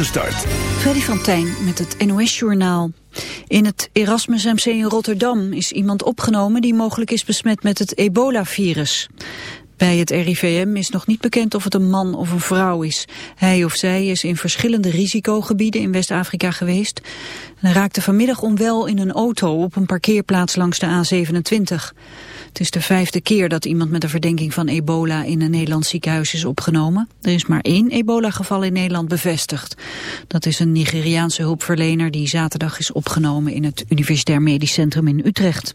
gestart. Freddy van met het NOS-journaal. In het Erasmus MC in Rotterdam is iemand opgenomen die mogelijk is besmet met het ebola-virus. Bij het RIVM is nog niet bekend of het een man of een vrouw is. Hij of zij is in verschillende risicogebieden in West-Afrika geweest. En raakte vanmiddag onwel in een auto op een parkeerplaats langs de A27. Het is de vijfde keer dat iemand met een verdenking van ebola in een Nederlands ziekenhuis is opgenomen. Er is maar één ebola-geval in Nederland bevestigd. Dat is een Nigeriaanse hulpverlener die zaterdag is opgenomen in het Universitair Medisch Centrum in Utrecht.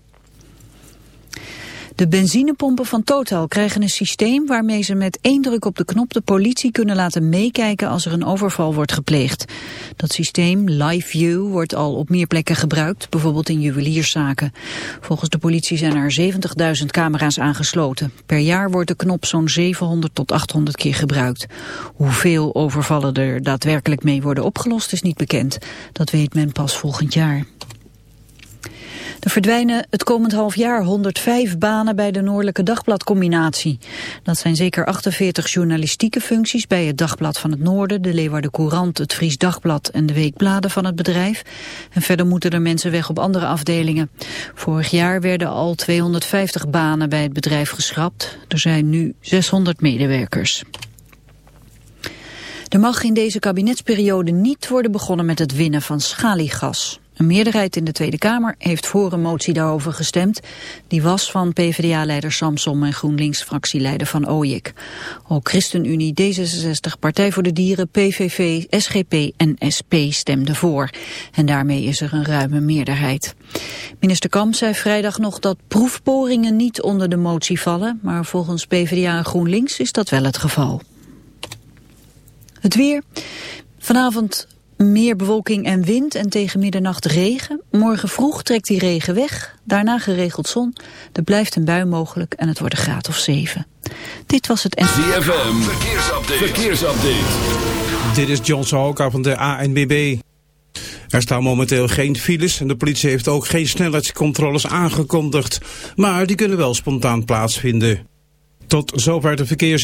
De benzinepompen van Total krijgen een systeem waarmee ze met één druk op de knop de politie kunnen laten meekijken als er een overval wordt gepleegd. Dat systeem, Live View, wordt al op meer plekken gebruikt, bijvoorbeeld in juwelierszaken. Volgens de politie zijn er 70.000 camera's aangesloten. Per jaar wordt de knop zo'n 700 tot 800 keer gebruikt. Hoeveel overvallen er daadwerkelijk mee worden opgelost is niet bekend. Dat weet men pas volgend jaar. Er verdwijnen het komend half jaar 105 banen bij de Noordelijke Dagbladcombinatie. Dat zijn zeker 48 journalistieke functies bij het Dagblad van het Noorden, de Leeuwarden Courant, het Fries Dagblad en de Weekbladen van het bedrijf. En verder moeten er mensen weg op andere afdelingen. Vorig jaar werden al 250 banen bij het bedrijf geschrapt. Er zijn nu 600 medewerkers. Er mag in deze kabinetsperiode niet worden begonnen met het winnen van schaliegas. Een meerderheid in de Tweede Kamer heeft voor een motie daarover gestemd. Die was van PvdA-leider Samsom en GroenLinks-fractieleider Van Ooyik. Ook ChristenUnie, D66, Partij voor de Dieren, PVV, SGP en SP stemden voor. En daarmee is er een ruime meerderheid. Minister Kamp zei vrijdag nog dat proefboringen niet onder de motie vallen. Maar volgens PvdA en GroenLinks is dat wel het geval. Het weer. Vanavond meer bewolking en wind en tegen middernacht regen. Morgen vroeg trekt die regen weg. Daarna geregeld zon. Er blijft een bui mogelijk en het wordt een graad of 7. Dit was het... ZFM, verkeersupdate. verkeersupdate. Dit is John Sahoka van de ANBB. Er staan momenteel geen files en de politie heeft ook geen snelheidscontroles aangekondigd. Maar die kunnen wel spontaan plaatsvinden. Tot zover de verkeers...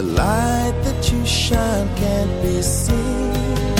The light that you shine can't be seen?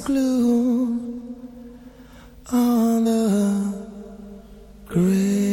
Gloom on the grave.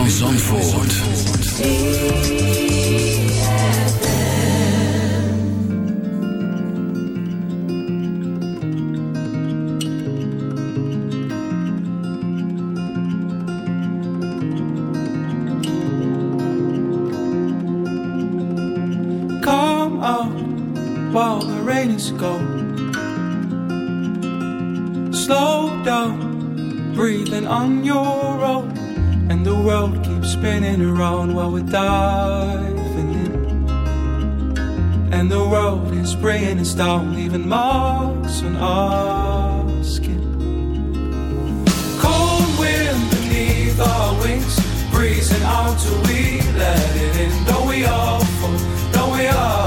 van Zandvoort. on while we're diving in. And the road is spraying us down, leaving marks on our skin. Cold wind beneath our wings, breezing out till we let it in. Don't we all fall? Don't we all?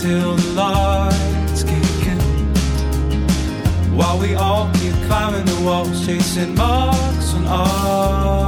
Till the lights kick in. While we all keep climbing the walls, chasing marks on our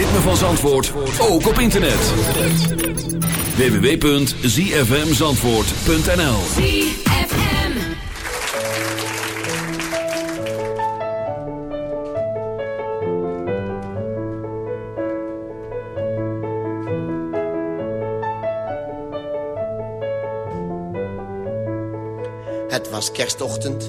ritme van Zandvoort ook op internet. www.zfmzandvoort.nl Het was kerstochtend.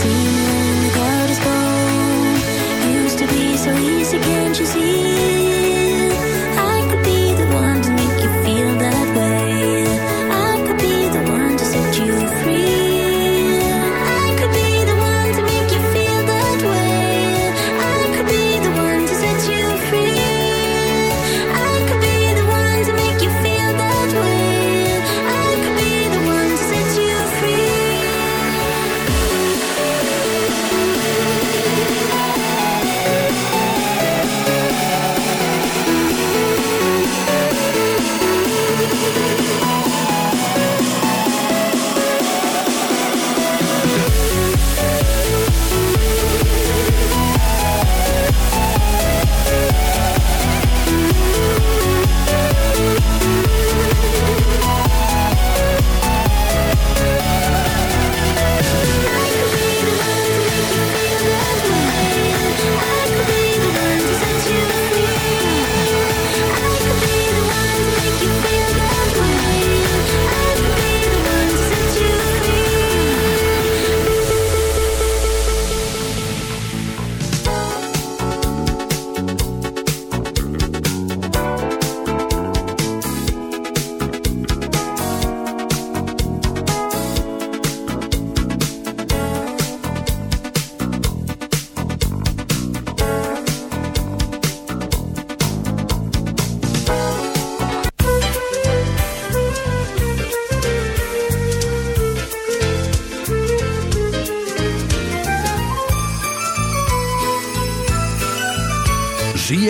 see when the cloud is gone. Used to be so easy, can't you see?